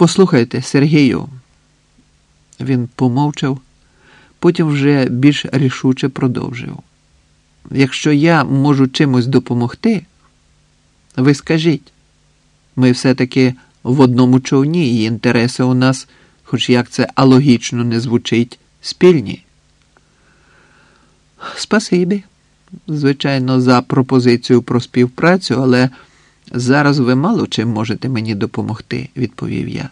Послухайте, Сергію. Він помовчав, потім вже більш рішуче продовжив. Якщо я можу чимось допомогти, ви скажіть, ми все-таки в одному човні, і інтереси у нас, хоч як це алогічно не звучить, спільні. Спасибі, звичайно, за пропозицію про співпрацю, але зараз ви мало чим можете мені допомогти, відповів я.